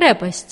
крепость.